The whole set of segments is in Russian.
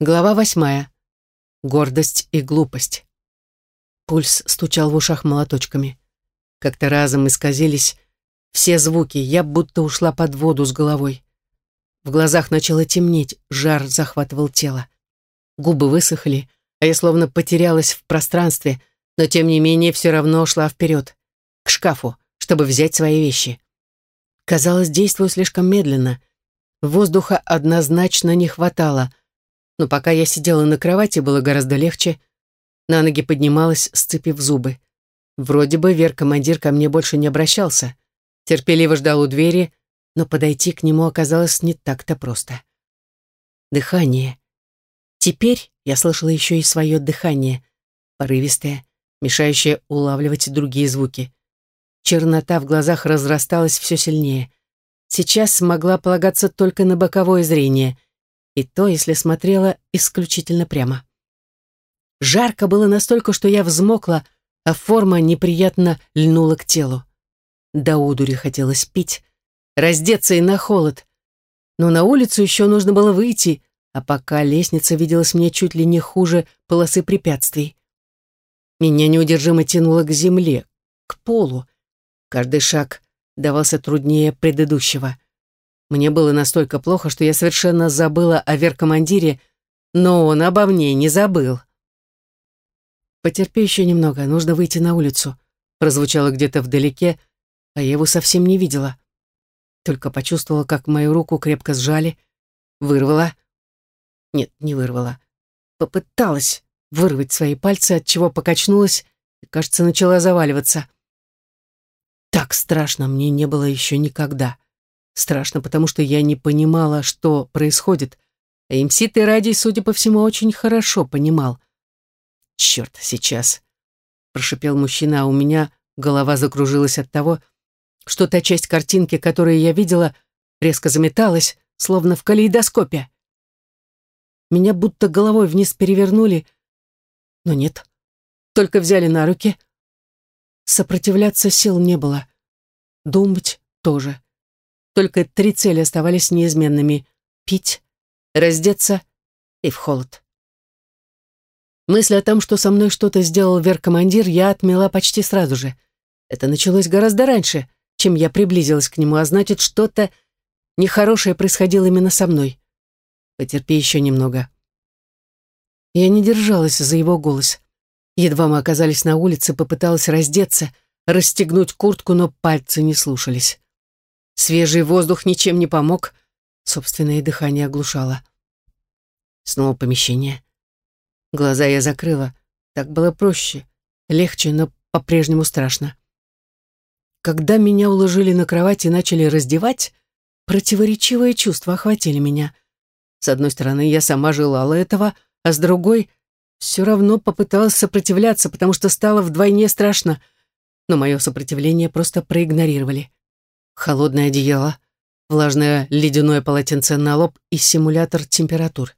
Глава восьмая. Гордость и глупость. Пульс стучал в ушах молоточками. Как-то разом исказились все звуки, я будто ушла под воду с головой. В глазах начало темнеть, жар захватывал тело. Губы высохли, а я словно потерялась в пространстве, но тем не менее все равно шла вперед, к шкафу, чтобы взять свои вещи. Казалось, действую слишком медленно. Воздуха однозначно не хватало, но пока я сидела на кровати, было гораздо легче. На ноги поднималась, сцепив зубы. Вроде бы Вер-командир ко мне больше не обращался. Терпеливо ждал у двери, но подойти к нему оказалось не так-то просто. Дыхание. Теперь я слышала еще и свое дыхание, порывистое, мешающее улавливать другие звуки. Чернота в глазах разрасталась все сильнее. Сейчас могла полагаться только на боковое зрение — и то, если смотрела исключительно прямо. Жарко было настолько, что я взмокла, а форма неприятно льнула к телу. До удури хотелось пить, раздеться и на холод. Но на улицу еще нужно было выйти, а пока лестница виделась мне чуть ли не хуже полосы препятствий. Меня неудержимо тянуло к земле, к полу. Каждый шаг давался труднее предыдущего. Мне было настолько плохо, что я совершенно забыла о веркомандире, но он обо мне не забыл. «Потерпи еще немного, нужно выйти на улицу», прозвучало где-то вдалеке, а я его совсем не видела. Только почувствовала, как мою руку крепко сжали, вырвала. Нет, не вырвала. Попыталась вырвать свои пальцы, от чего покачнулась и, кажется, начала заваливаться. Так страшно мне не было еще никогда. Страшно, потому что я не понимала, что происходит. А МС Радий, судя по всему, очень хорошо понимал. «Черт, сейчас!» — прошипел мужчина, а у меня голова закружилась от того, что та часть картинки, которую я видела, резко заметалась, словно в калейдоскопе. Меня будто головой вниз перевернули, но нет, только взяли на руки. Сопротивляться сил не было. Думать тоже. Только три цели оставались неизменными — пить, раздеться и в холод. Мысль о том, что со мной что-то сделал веркомандир, я отмела почти сразу же. Это началось гораздо раньше, чем я приблизилась к нему, а значит, что-то нехорошее происходило именно со мной. Потерпи еще немного. Я не держалась за его голос. Едва мы оказались на улице, попыталась раздеться, расстегнуть куртку, но пальцы не слушались. Свежий воздух ничем не помог, собственное дыхание оглушало. Снова помещение. Глаза я закрыла. Так было проще, легче, но по-прежнему страшно. Когда меня уложили на кровать и начали раздевать, противоречивые чувства охватили меня. С одной стороны, я сама желала этого, а с другой все равно попыталась сопротивляться, потому что стало вдвойне страшно, но мое сопротивление просто проигнорировали холодное одеяло, влажное ледяное полотенце на лоб и симулятор температур.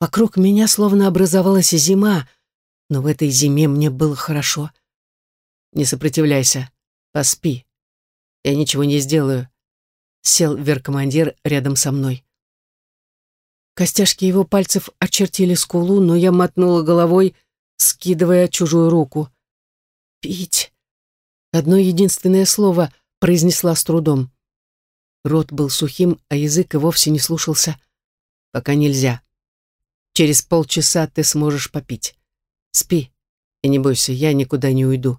Вокруг меня словно образовалась зима, но в этой зиме мне было хорошо. Не сопротивляйся, поспи. Я ничего не сделаю. Сел веркомандир рядом со мной. Костяшки его пальцев очертили скулу, но я мотнула головой, скидывая чужую руку. «Пить». Одно единственное слово — произнесла с трудом. Рот был сухим, а язык и вовсе не слушался. Пока нельзя. Через полчаса ты сможешь попить. Спи и не бойся, я никуда не уйду.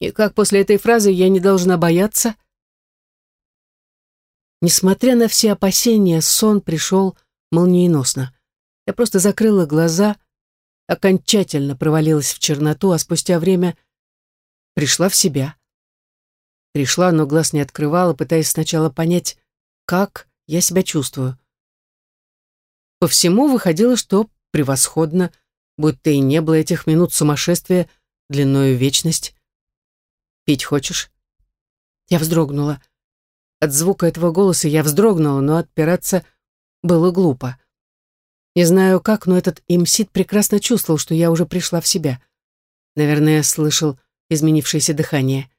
И как после этой фразы я не должна бояться? Несмотря на все опасения, сон пришел молниеносно. Я просто закрыла глаза, окончательно провалилась в черноту, а спустя время пришла в себя. Пришла, но глаз не открывала, пытаясь сначала понять, как я себя чувствую. По всему выходило, что превосходно, будто и не было этих минут сумасшествия длиною вечность. «Пить хочешь?» Я вздрогнула. От звука этого голоса я вздрогнула, но отпираться было глупо. Не знаю как, но этот имсит прекрасно чувствовал, что я уже пришла в себя. Наверное, слышал изменившееся дыхание.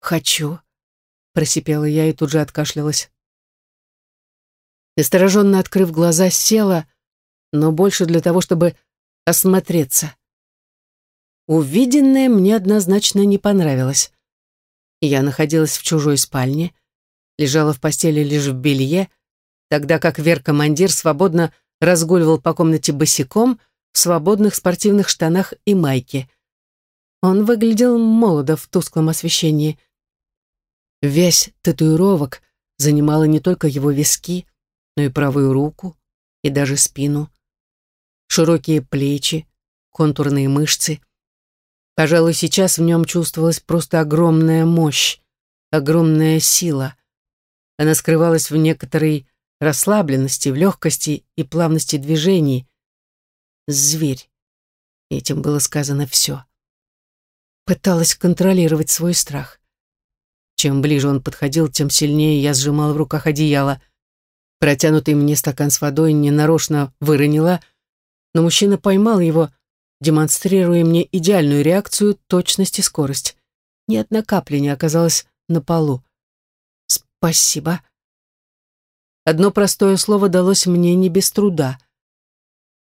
«Хочу», — просипела я и тут же откашлялась. Настороженно открыв глаза, села, но больше для того, чтобы осмотреться. Увиденное мне однозначно не понравилось. Я находилась в чужой спальне, лежала в постели лишь в белье, тогда как Вер-командир свободно разгуливал по комнате босиком в свободных спортивных штанах и майке. Он выглядел молодо в тусклом освещении. Весь татуировок занимала не только его виски, но и правую руку, и даже спину. Широкие плечи, контурные мышцы. Пожалуй, сейчас в нем чувствовалась просто огромная мощь, огромная сила. Она скрывалась в некоторой расслабленности, в легкости и плавности движений. Зверь. Этим было сказано все. Пыталась контролировать свой страх. Чем ближе он подходил, тем сильнее я сжимала в руках одеяло. Протянутый мне стакан с водой ненарочно выронила, но мужчина поймал его, демонстрируя мне идеальную реакцию, точность и скорость. Ни одна капля не оказалась на полу. «Спасибо», Одно простое слово далось мне не без труда.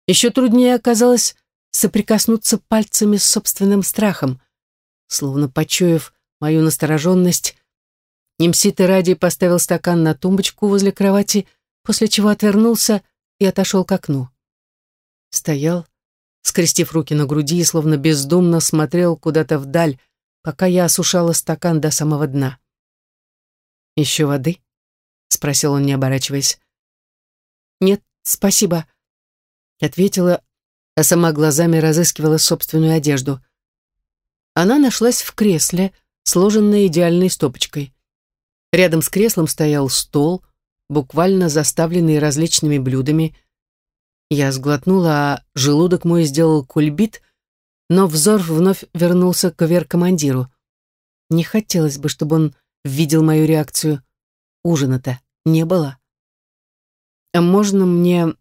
Еще труднее оказалось соприкоснуться пальцами с собственным страхом. Словно почуяв мою настороженность, Немситы ради поставил стакан на тумбочку возле кровати, после чего отвернулся и отошел к окну. Стоял, скрестив руки на груди и словно бездумно смотрел куда-то вдаль, пока я осушала стакан до самого дна. «Еще воды?» — спросил он, не оборачиваясь. «Нет, спасибо», — ответила, а сама глазами разыскивала собственную одежду. Она нашлась в кресле, сложенной идеальной стопочкой. Рядом с креслом стоял стол, буквально заставленный различными блюдами. Я сглотнула, а желудок мой сделал кульбит, но взор вновь вернулся к вер-командиру. Не хотелось бы, чтобы он видел мою реакцию. Ужина-то не было. «А можно мне...»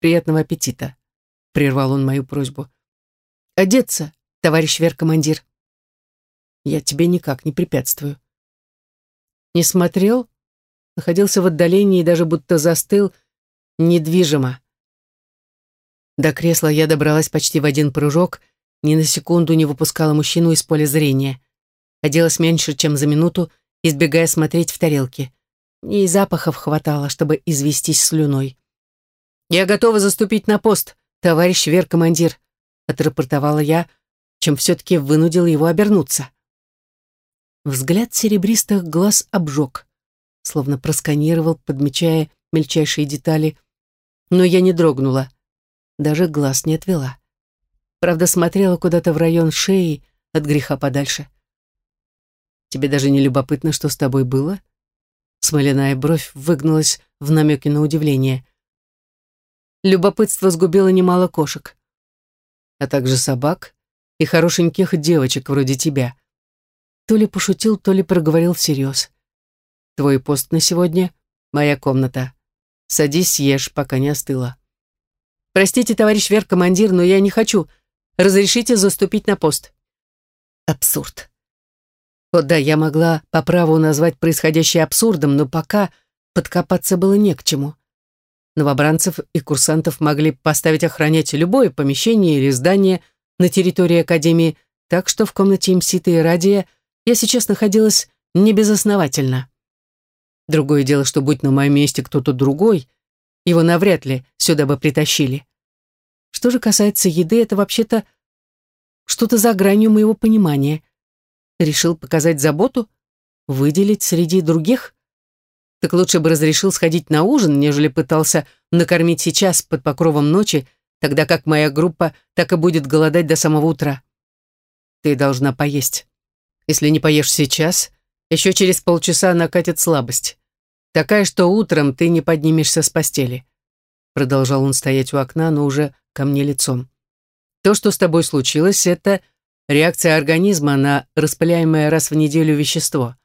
«Приятного аппетита», — прервал он мою просьбу. «Одеться, товарищ вер-командир». «Я тебе никак не препятствую». Не смотрел, находился в отдалении и даже будто застыл, недвижимо. До кресла я добралась почти в один прыжок, ни на секунду не выпускала мужчину из поля зрения. Оделась меньше, чем за минуту, избегая смотреть в тарелки. Мне и запахов хватало, чтобы известись слюной. «Я готова заступить на пост, товарищ вер-командир», отрапортовала я, чем все-таки вынудил его обернуться. Взгляд серебристых глаз обжег, словно просканировал, подмечая мельчайшие детали, но я не дрогнула, даже глаз не отвела. Правда, смотрела куда-то в район шеи от греха подальше. Тебе даже не любопытно, что с тобой было?» Смоляная бровь выгнулась в намеке на удивление. Любопытство сгубило немало кошек, а также собак и хорошеньких девочек вроде тебя. То ли пошутил, то ли проговорил всерьез. Твой пост на сегодня — моя комната. Садись, ешь, пока не остыла. Простите, товарищ вер-командир, но я не хочу. Разрешите заступить на пост. Абсурд. Вот да, я могла по праву назвать происходящее абсурдом, но пока подкопаться было не к чему. Новобранцев и курсантов могли поставить охранять любое помещение или здание на территории Академии, так что в комнате Мсита и Радия я сейчас находилась небезосновательно. Другое дело, что будь на моем месте кто-то другой, его навряд ли сюда бы притащили. Что же касается еды, это вообще-то что-то за гранью моего понимания. Решил показать заботу? Выделить среди других? Так лучше бы разрешил сходить на ужин, нежели пытался накормить сейчас под покровом ночи, тогда как моя группа так и будет голодать до самого утра. Ты должна поесть. Если не поешь сейчас, еще через полчаса накатит слабость. Такая, что утром ты не поднимешься с постели. Продолжал он стоять у окна, но уже ко мне лицом. То, что с тобой случилось, это Реакция организма на распыляемое раз в неделю вещество.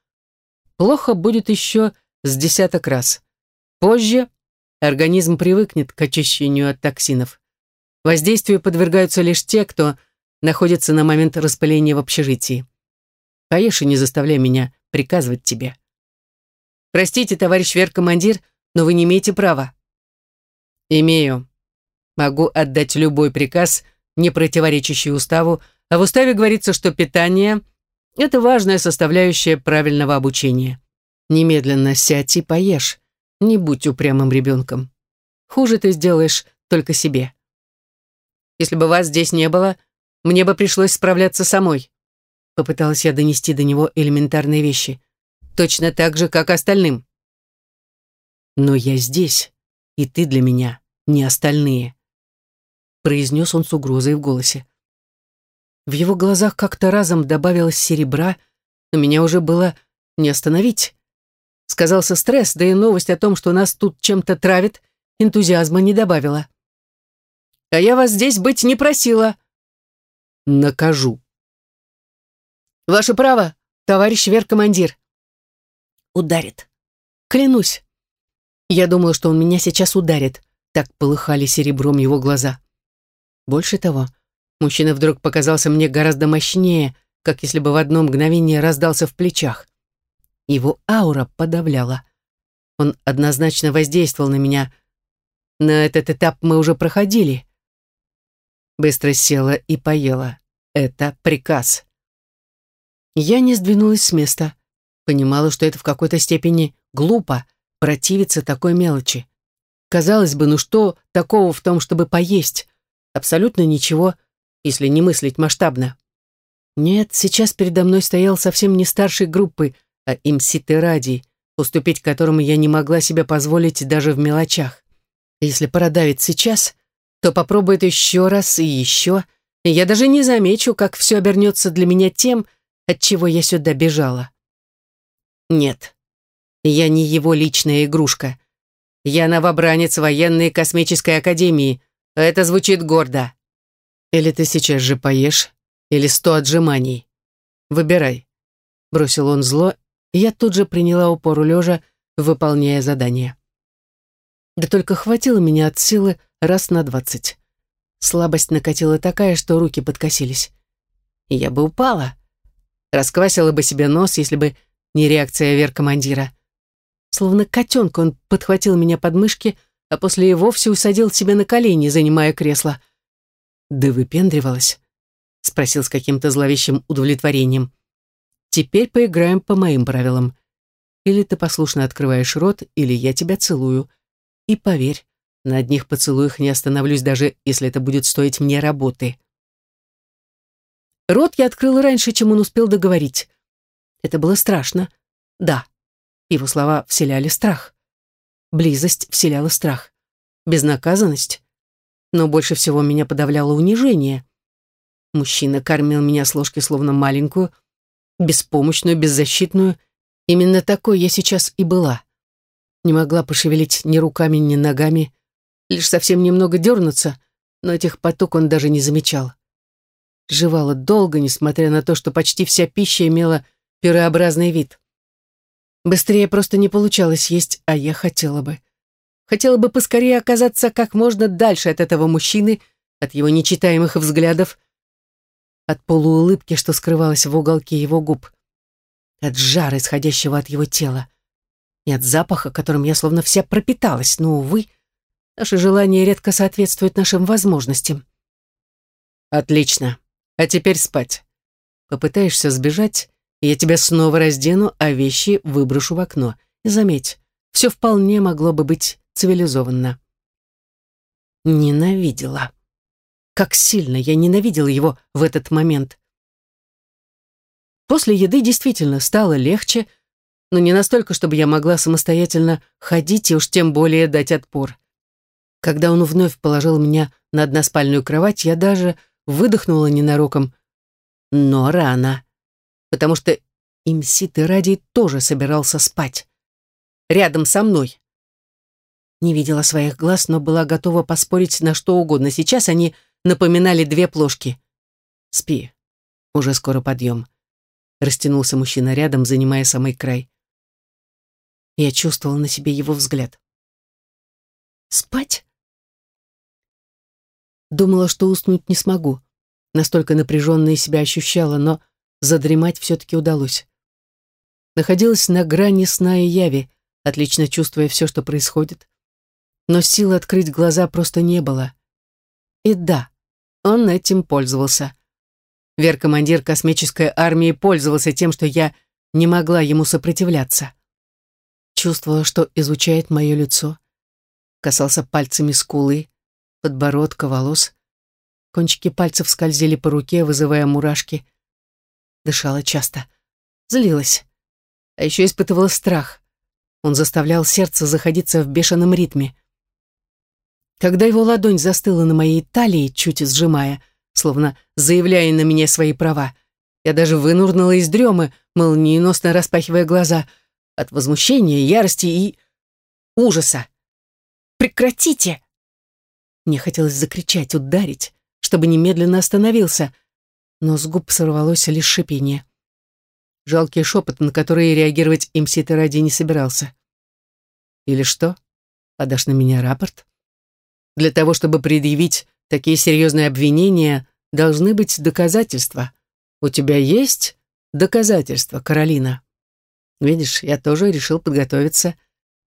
Плохо будет еще с десяток раз. Позже организм привыкнет к очищению от токсинов. Воздействию подвергаются лишь те, кто находится на момент распыления в общежитии. И не заставляй меня приказывать тебе. Простите, товарищ вер-командир, но вы не имеете права. Имею. Могу отдать любой приказ, не противоречащий уставу, а в уставе говорится, что питание – это важная составляющая правильного обучения. Немедленно сядь и поешь. Не будь упрямым ребенком. Хуже ты сделаешь только себе. Если бы вас здесь не было, мне бы пришлось справляться самой. Попыталась я донести до него элементарные вещи. Точно так же, как остальным. Но я здесь, и ты для меня не остальные. Произнес он с угрозой в голосе. В его глазах как-то разом добавилось серебра, но меня уже было не остановить. Сказался стресс, да и новость о том, что нас тут чем-то травит, энтузиазма не добавила. «А я вас здесь быть не просила». «Накажу». «Ваше право, товарищ веркомандир». «Ударит. Клянусь». Я думала, что он меня сейчас ударит. Так полыхали серебром его глаза. Больше того, мужчина вдруг показался мне гораздо мощнее, как если бы в одно мгновение раздался в плечах. Его аура подавляла. Он однозначно воздействовал на меня. На этот этап мы уже проходили. Быстро села и поела. Это приказ. Я не сдвинулась с места. Понимала, что это в какой-то степени глупо противиться такой мелочи. Казалось бы, ну что такого в том, чтобы поесть? Абсолютно ничего, если не мыслить масштабно. Нет, сейчас передо мной стоял совсем не старшей группы, а имситы ради, уступить которому я не могла себе позволить даже в мелочах. Если продавит сейчас, то попробует еще раз и еще, и я даже не замечу, как все обернется для меня тем, от чего я сюда бежала. Нет, я не его личная игрушка. Я новобранец военной космической академии. Это звучит гордо. Или ты сейчас же поешь, или сто отжиманий. Выбирай. Бросил он зло я тут же приняла упору лежа, выполняя задание. Да только хватило меня от силы раз на двадцать. Слабость накатила такая, что руки подкосились. И я бы упала. Расквасила бы себе нос, если бы не реакция вер-командира. Словно котенка он подхватил меня под мышки, а после и вовсе усадил себе на колени, занимая кресло. «Да выпендривалась?» — спросил с каким-то зловещим удовлетворением. Теперь поиграем по моим правилам. Или ты послушно открываешь рот, или я тебя целую. И поверь, на одних поцелуях не остановлюсь, даже если это будет стоить мне работы. Рот я открыла раньше, чем он успел договорить. Это было страшно. Да, его слова вселяли страх. Близость вселяла страх. Безнаказанность. Но больше всего меня подавляло унижение. Мужчина кормил меня с ложки словно маленькую, беспомощную, беззащитную. Именно такой я сейчас и была. Не могла пошевелить ни руками, ни ногами, лишь совсем немного дернуться, но этих поток он даже не замечал. Жевала долго, несмотря на то, что почти вся пища имела пирообразный вид. Быстрее просто не получалось есть, а я хотела бы. Хотела бы поскорее оказаться как можно дальше от этого мужчины, от его нечитаемых взглядов, от полуулыбки, что скрывалась в уголке его губ, от жара, исходящего от его тела, и от запаха, которым я словно вся пропиталась, но, увы, наши желания редко соответствуют нашим возможностям. Отлично. А теперь спать. Попытаешься сбежать, я тебя снова раздену, а вещи выброшу в окно. И заметь, все вполне могло бы быть цивилизованно. Ненавидела. Как сильно я ненавидела его в этот момент. После еды действительно стало легче, но не настолько, чтобы я могла самостоятельно ходить и уж тем более дать отпор. Когда он вновь положил меня на односпальную кровать, я даже выдохнула ненароком. Но рано, потому что имсит и ради тоже собирался спать. Рядом со мной. Не видела своих глаз, но была готова поспорить на что угодно. Сейчас они напоминали две плошки. «Спи, уже скоро подъем», — растянулся мужчина рядом, занимая самый край. Я чувствовала на себе его взгляд. «Спать?» Думала, что уснуть не смогу. Настолько напряженно себя ощущала, но задремать все-таки удалось. Находилась на грани сна и яви, отлично чувствуя все, что происходит. Но силы открыть глаза просто не было. И да, он этим пользовался. Вер-командир космической армии пользовался тем, что я не могла ему сопротивляться. Чувствовала, что изучает мое лицо. Касался пальцами скулы, подбородка, волос. Кончики пальцев скользили по руке, вызывая мурашки. Дышала часто. Злилась. А еще испытывала страх. Он заставлял сердце заходиться в бешеном ритме. Когда его ладонь застыла на моей талии, чуть сжимая, словно заявляя на меня свои права, я даже вынурнула из дремы, молниеносно распахивая глаза от возмущения, ярости и ужаса. «Прекратите!» Мне хотелось закричать, ударить, чтобы немедленно остановился, но с губ сорвалось лишь шипение. Жалкий шепот, на который реагировать имсита ради не собирался. «Или что? Подашь на меня рапорт?» Для того, чтобы предъявить такие серьезные обвинения, должны быть доказательства. У тебя есть доказательства, Каролина? Видишь, я тоже решил подготовиться.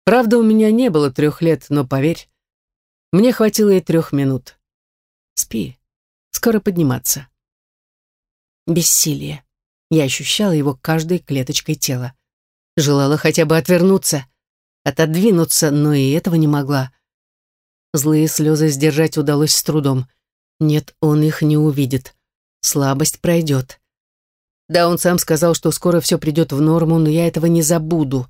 Правда, у меня не было трех лет, но поверь, мне хватило и трех минут. Спи, скоро подниматься. Бессилие. Я ощущала его каждой клеточкой тела. Желала хотя бы отвернуться, отодвинуться, но и этого не могла. Злые слезы сдержать удалось с трудом. Нет, он их не увидит. Слабость пройдет. Да, он сам сказал, что скоро все придет в норму, но я этого не забуду.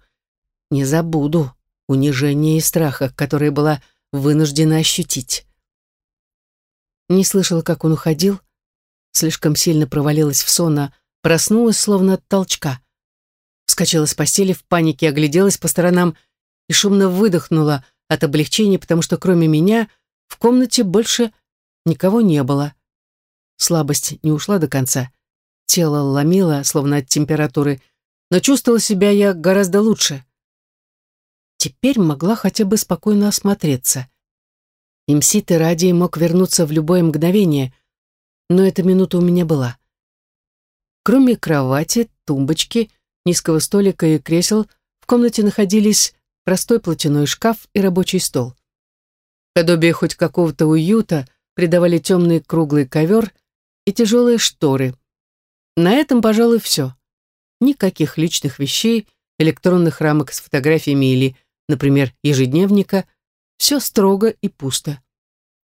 Не забуду унижения и страха, которые была вынуждена ощутить. Не слышала, как он уходил. Слишком сильно провалилась в сон, а проснулась, словно от толчка. Вскочила с постели, в панике огляделась по сторонам и шумно выдохнула, от облегчения, потому что кроме меня в комнате больше никого не было. Слабость не ушла до конца. Тело ломило, словно от температуры, но чувствовала себя я гораздо лучше. Теперь могла хотя бы спокойно осмотреться. Имсит и Радий мог вернуться в любое мгновение, но эта минута у меня была. Кроме кровати, тумбочки, низкого столика и кресел, в комнате находились простой платяной шкаф и рабочий стол. Подобие хоть какого-то уюта придавали темный круглый ковер и тяжелые шторы. На этом, пожалуй, все. Никаких личных вещей, электронных рамок с фотографиями или, например, ежедневника. Все строго и пусто.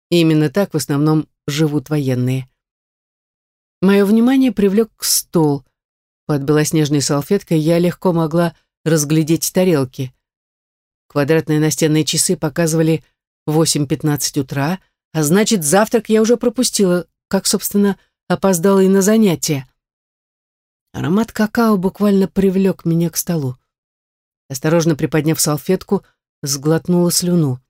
И именно так в основном живут военные. Мое внимание привлек стол. Под белоснежной салфеткой я легко могла разглядеть тарелки. Квадратные настенные часы показывали 8.15 утра, а значит, завтрак я уже пропустила, как, собственно, опоздала и на занятия. Аромат какао буквально привлек меня к столу. Осторожно приподняв салфетку, сглотнула слюну.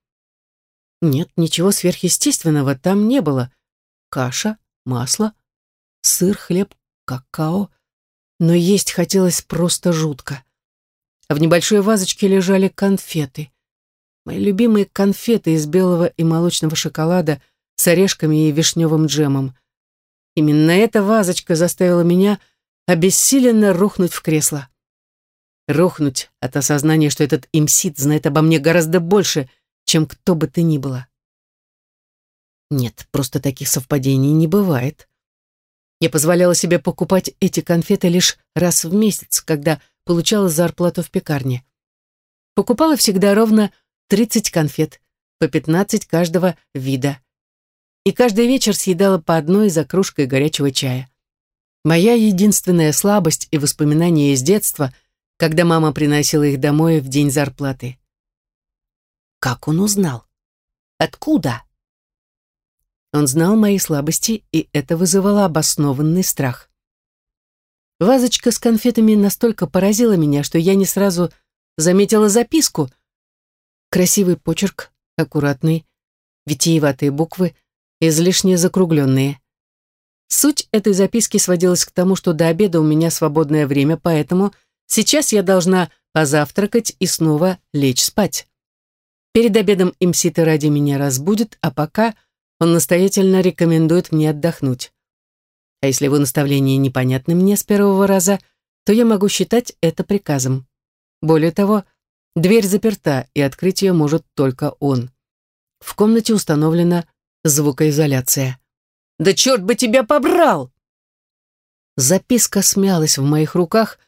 Нет, ничего сверхъестественного там не было. Каша, масло, сыр, хлеб, какао. Но есть хотелось просто жутко а в небольшой вазочке лежали конфеты. Мои любимые конфеты из белого и молочного шоколада с орешками и вишневым джемом. Именно эта вазочка заставила меня обессиленно рухнуть в кресло. Рухнуть от осознания, что этот имсит знает обо мне гораздо больше, чем кто бы ты ни было. Нет, просто таких совпадений не бывает. Я позволяла себе покупать эти конфеты лишь раз в месяц, когда получала зарплату в пекарне. Покупала всегда ровно 30 конфет, по 15 каждого вида. И каждый вечер съедала по одной за кружкой горячего чая. Моя единственная слабость и воспоминания из детства, когда мама приносила их домой в день зарплаты. Как он узнал? Откуда? Он знал мои слабости, и это вызывало обоснованный страх. Вазочка с конфетами настолько поразила меня, что я не сразу заметила записку. Красивый почерк, аккуратный, витиеватые буквы, излишне закругленные. Суть этой записки сводилась к тому, что до обеда у меня свободное время, поэтому сейчас я должна позавтракать и снова лечь спать. Перед обедом имсита ради меня разбудит, а пока он настоятельно рекомендует мне отдохнуть. А если его наставление непонятны мне с первого раза, то я могу считать это приказом. Более того, дверь заперта, и открыть ее может только он. В комнате установлена звукоизоляция. «Да черт бы тебя побрал!» Записка смялась в моих руках,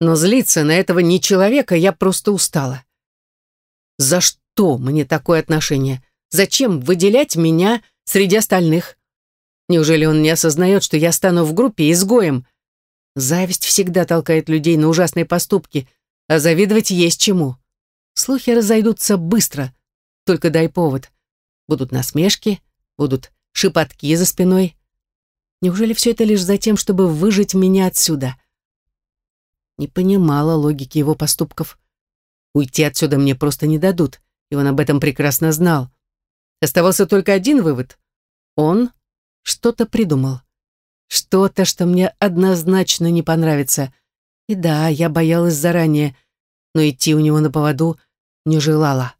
но злиться на этого не человека я просто устала. За что мне такое отношение? Зачем выделять меня среди остальных? Неужели он не осознает, что я стану в группе изгоем? Зависть всегда толкает людей на ужасные поступки, а завидовать есть чему. Слухи разойдутся быстро, только дай повод. Будут насмешки, будут шепотки за спиной. Неужели все это лишь за тем, чтобы выжить меня отсюда? Не понимала логики его поступков. Уйти отсюда мне просто не дадут, и он об этом прекрасно знал. Оставался только один вывод. Он что-то придумал. Что-то, что мне однозначно не понравится. И да, я боялась заранее, но идти у него на поводу не желала.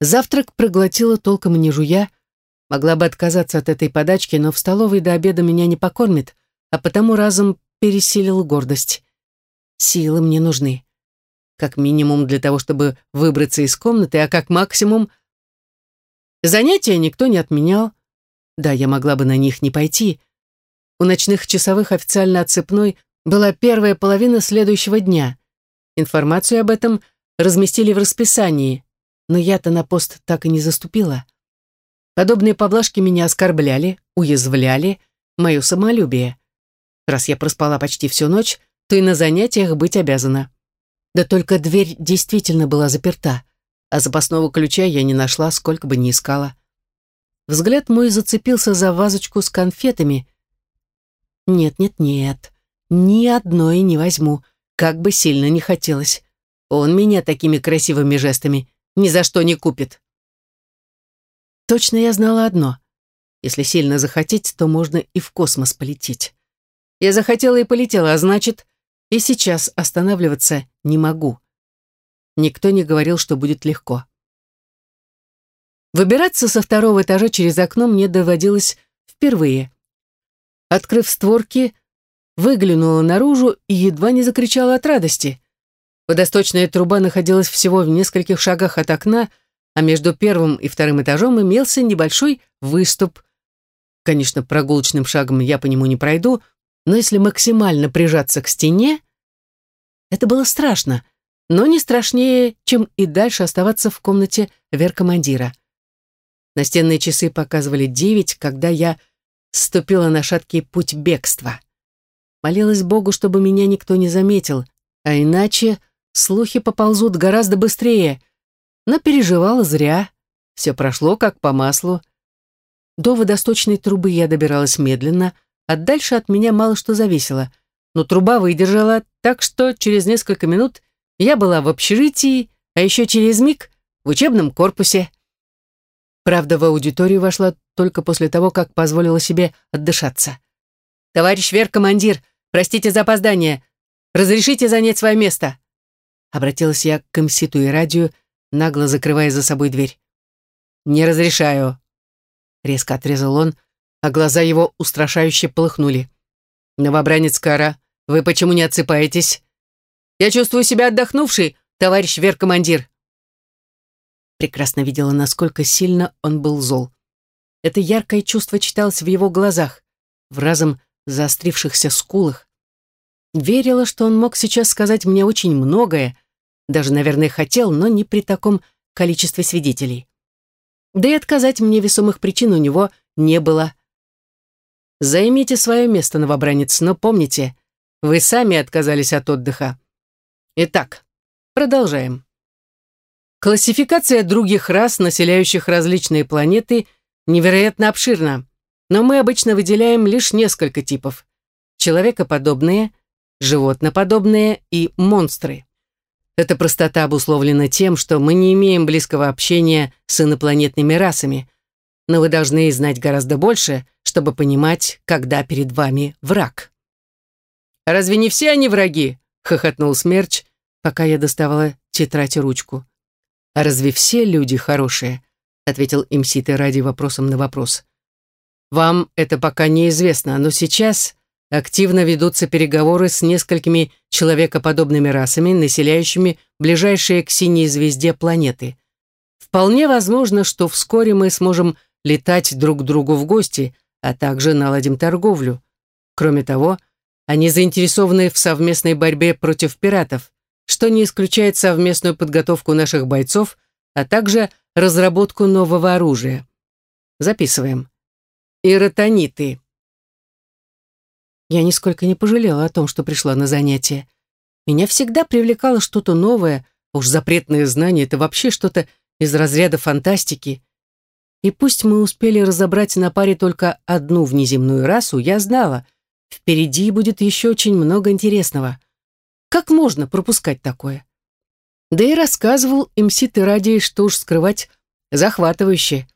Завтрак проглотила толком не жуя, могла бы отказаться от этой подачки, но в столовой до обеда меня не покормит, а потому разом пересилил гордость. Силы мне нужны. Как минимум для того, чтобы выбраться из комнаты, а как максимум... Занятия никто не отменял. Да, я могла бы на них не пойти. У ночных часовых официально отцепной была первая половина следующего дня. Информацию об этом разместили в расписании, но я-то на пост так и не заступила. Подобные поблажки меня оскорбляли, уязвляли, мое самолюбие. Раз я проспала почти всю ночь, то и на занятиях быть обязана. Да только дверь действительно была заперта, а запасного ключа я не нашла, сколько бы ни искала. Взгляд мой зацепился за вазочку с конфетами. Нет-нет-нет, ни одной не возьму, как бы сильно не хотелось. Он меня такими красивыми жестами ни за что не купит. Точно я знала одно. Если сильно захотеть, то можно и в космос полететь. Я захотела и полетела, а значит, и сейчас останавливаться не могу. Никто не говорил, что будет легко. Выбираться со второго этажа через окно мне доводилось впервые. Открыв створки, выглянула наружу и едва не закричала от радости. Водосточная труба находилась всего в нескольких шагах от окна, а между первым и вторым этажом имелся небольшой выступ. Конечно, прогулочным шагом я по нему не пройду, но если максимально прижаться к стене, это было страшно, но не страшнее, чем и дальше оставаться в комнате веркомандира. Настенные часы показывали девять, когда я ступила на шаткий путь бегства. Молилась Богу, чтобы меня никто не заметил, а иначе слухи поползут гораздо быстрее. Но переживала зря. Все прошло как по маслу. До водосточной трубы я добиралась медленно, а дальше от меня мало что зависело. Но труба выдержала, так что через несколько минут я была в общежитии, а еще через миг в учебном корпусе. Правда, в аудиторию вошла только после того, как позволила себе отдышаться. «Товарищ Вер-командир, простите за опоздание. Разрешите занять свое место?» Обратилась я к комситу и радио, нагло закрывая за собой дверь. «Не разрешаю», — резко отрезал он, — а глаза его устрашающе полыхнули. «Новобранец Кара, вы почему не отсыпаетесь? Я чувствую себя отдохнувшей, товарищ веркомандир». Прекрасно видела, насколько сильно он был зол. Это яркое чувство читалось в его глазах, в разом заострившихся скулах. Верила, что он мог сейчас сказать мне очень многое, даже, наверное, хотел, но не при таком количестве свидетелей. Да и отказать мне весомых причин у него не было. Займите свое место, новобранец, но помните, вы сами отказались от отдыха. Итак, продолжаем. Классификация других рас, населяющих различные планеты, невероятно обширна, но мы обычно выделяем лишь несколько типов. Человекоподобные, животноподобные и монстры. Эта простота обусловлена тем, что мы не имеем близкого общения с инопланетными расами – но вы должны знать гораздо больше, чтобы понимать, когда перед вами враг. «Разве не все они враги?» — хохотнул Смерч, пока я доставала тетрадь и ручку. «А разве все люди хорошие?» — ответил Имситы ради вопросом на вопрос. «Вам это пока неизвестно, но сейчас активно ведутся переговоры с несколькими человекоподобными расами, населяющими ближайшие к синей звезде планеты Вполне возможно, что вскоре мы сможем летать друг к другу в гости, а также наладим торговлю. Кроме того, они заинтересованы в совместной борьбе против пиратов, что не исключает совместную подготовку наших бойцов, а также разработку нового оружия. Записываем. Иротониты. Я нисколько не пожалела о том, что пришла на занятия. Меня всегда привлекало что-то новое, уж запретные знания — это вообще что-то из разряда фантастики. И пусть мы успели разобрать на паре только одну внеземную расу, я знала, впереди будет еще очень много интересного. Как можно пропускать такое? Да и рассказывал МС Терадий, что уж скрывать, захватывающе.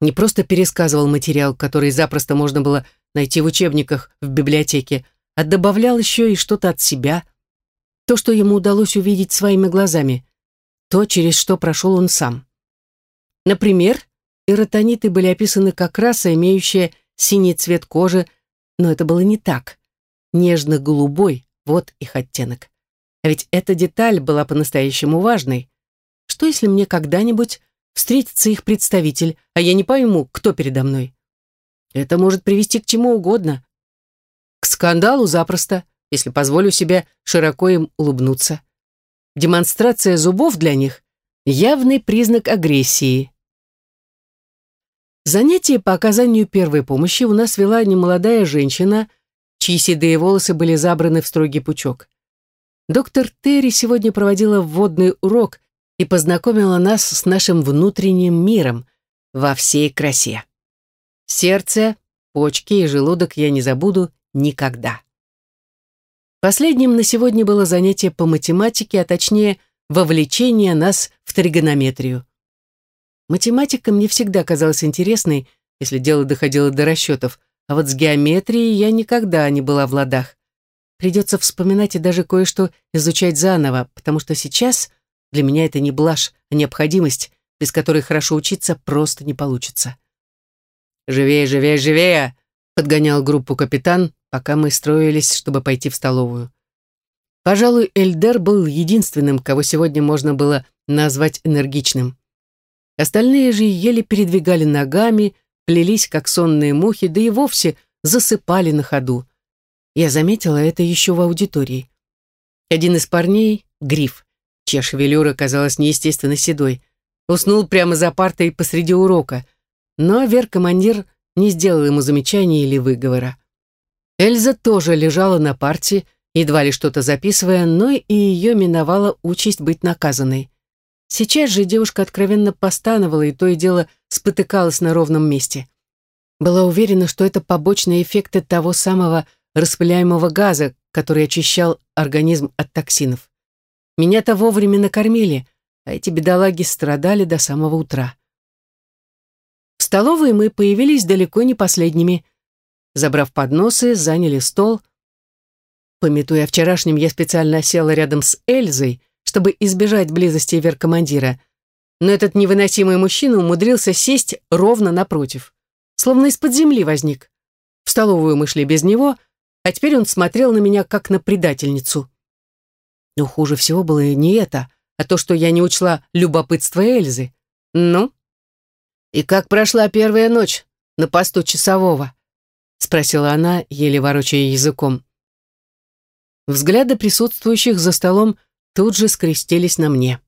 Не просто пересказывал материал, который запросто можно было найти в учебниках в библиотеке, а добавлял еще и что-то от себя. То, что ему удалось увидеть своими глазами. То, через что прошел он сам. Например, Иротониты были описаны как раса, имеющая синий цвет кожи, но это было не так. Нежно-голубой, вот их оттенок. А ведь эта деталь была по-настоящему важной. Что если мне когда-нибудь встретится их представитель, а я не пойму, кто передо мной? Это может привести к чему угодно. К скандалу запросто, если позволю себе широко им улыбнуться. Демонстрация зубов для них – явный признак агрессии. Занятие по оказанию первой помощи у нас вела немолодая женщина, чьи седые волосы были забраны в строгий пучок. Доктор Терри сегодня проводила вводный урок и познакомила нас с нашим внутренним миром во всей красе. Сердце, почки и желудок я не забуду никогда. Последним на сегодня было занятие по математике, а точнее вовлечение нас в тригонометрию. Математика мне всегда казалась интересной, если дело доходило до расчетов, а вот с геометрией я никогда не была в ладах. Придется вспоминать и даже кое-что изучать заново, потому что сейчас для меня это не блажь, а необходимость, без которой хорошо учиться просто не получится. «Живее, живее, живее!» — подгонял группу капитан, пока мы строились, чтобы пойти в столовую. Пожалуй, Эльдер был единственным, кого сегодня можно было назвать энергичным. Остальные же еле передвигали ногами, плелись, как сонные мухи, да и вовсе засыпали на ходу. Я заметила это еще в аудитории. Один из парней, Гриф, чья шевелюра казалась неестественно седой, уснул прямо за партой посреди урока, но Вер-командир не сделал ему замечания или выговора. Эльза тоже лежала на парте, едва ли что-то записывая, но и ее миновала участь быть наказанной. Сейчас же девушка откровенно постановала и то и дело спотыкалась на ровном месте. Была уверена, что это побочные эффекты того самого распыляемого газа, который очищал организм от токсинов. Меня-то вовремя накормили, а эти бедолаги страдали до самого утра. В столовой мы появились далеко не последними. Забрав подносы, заняли стол. Пометуя о вчерашнем, я специально села рядом с Эльзой, чтобы избежать близости веркомандира, но этот невыносимый мужчина умудрился сесть ровно напротив, словно из-под земли возник. В столовую мы шли без него, а теперь он смотрел на меня как на предательницу. Но хуже всего было не это, а то, что я не учла любопытство Эльзы. Ну? «И как прошла первая ночь на посту часового?» — спросила она, еле ворочая языком. Взгляды присутствующих за столом тут же скрестились на мне.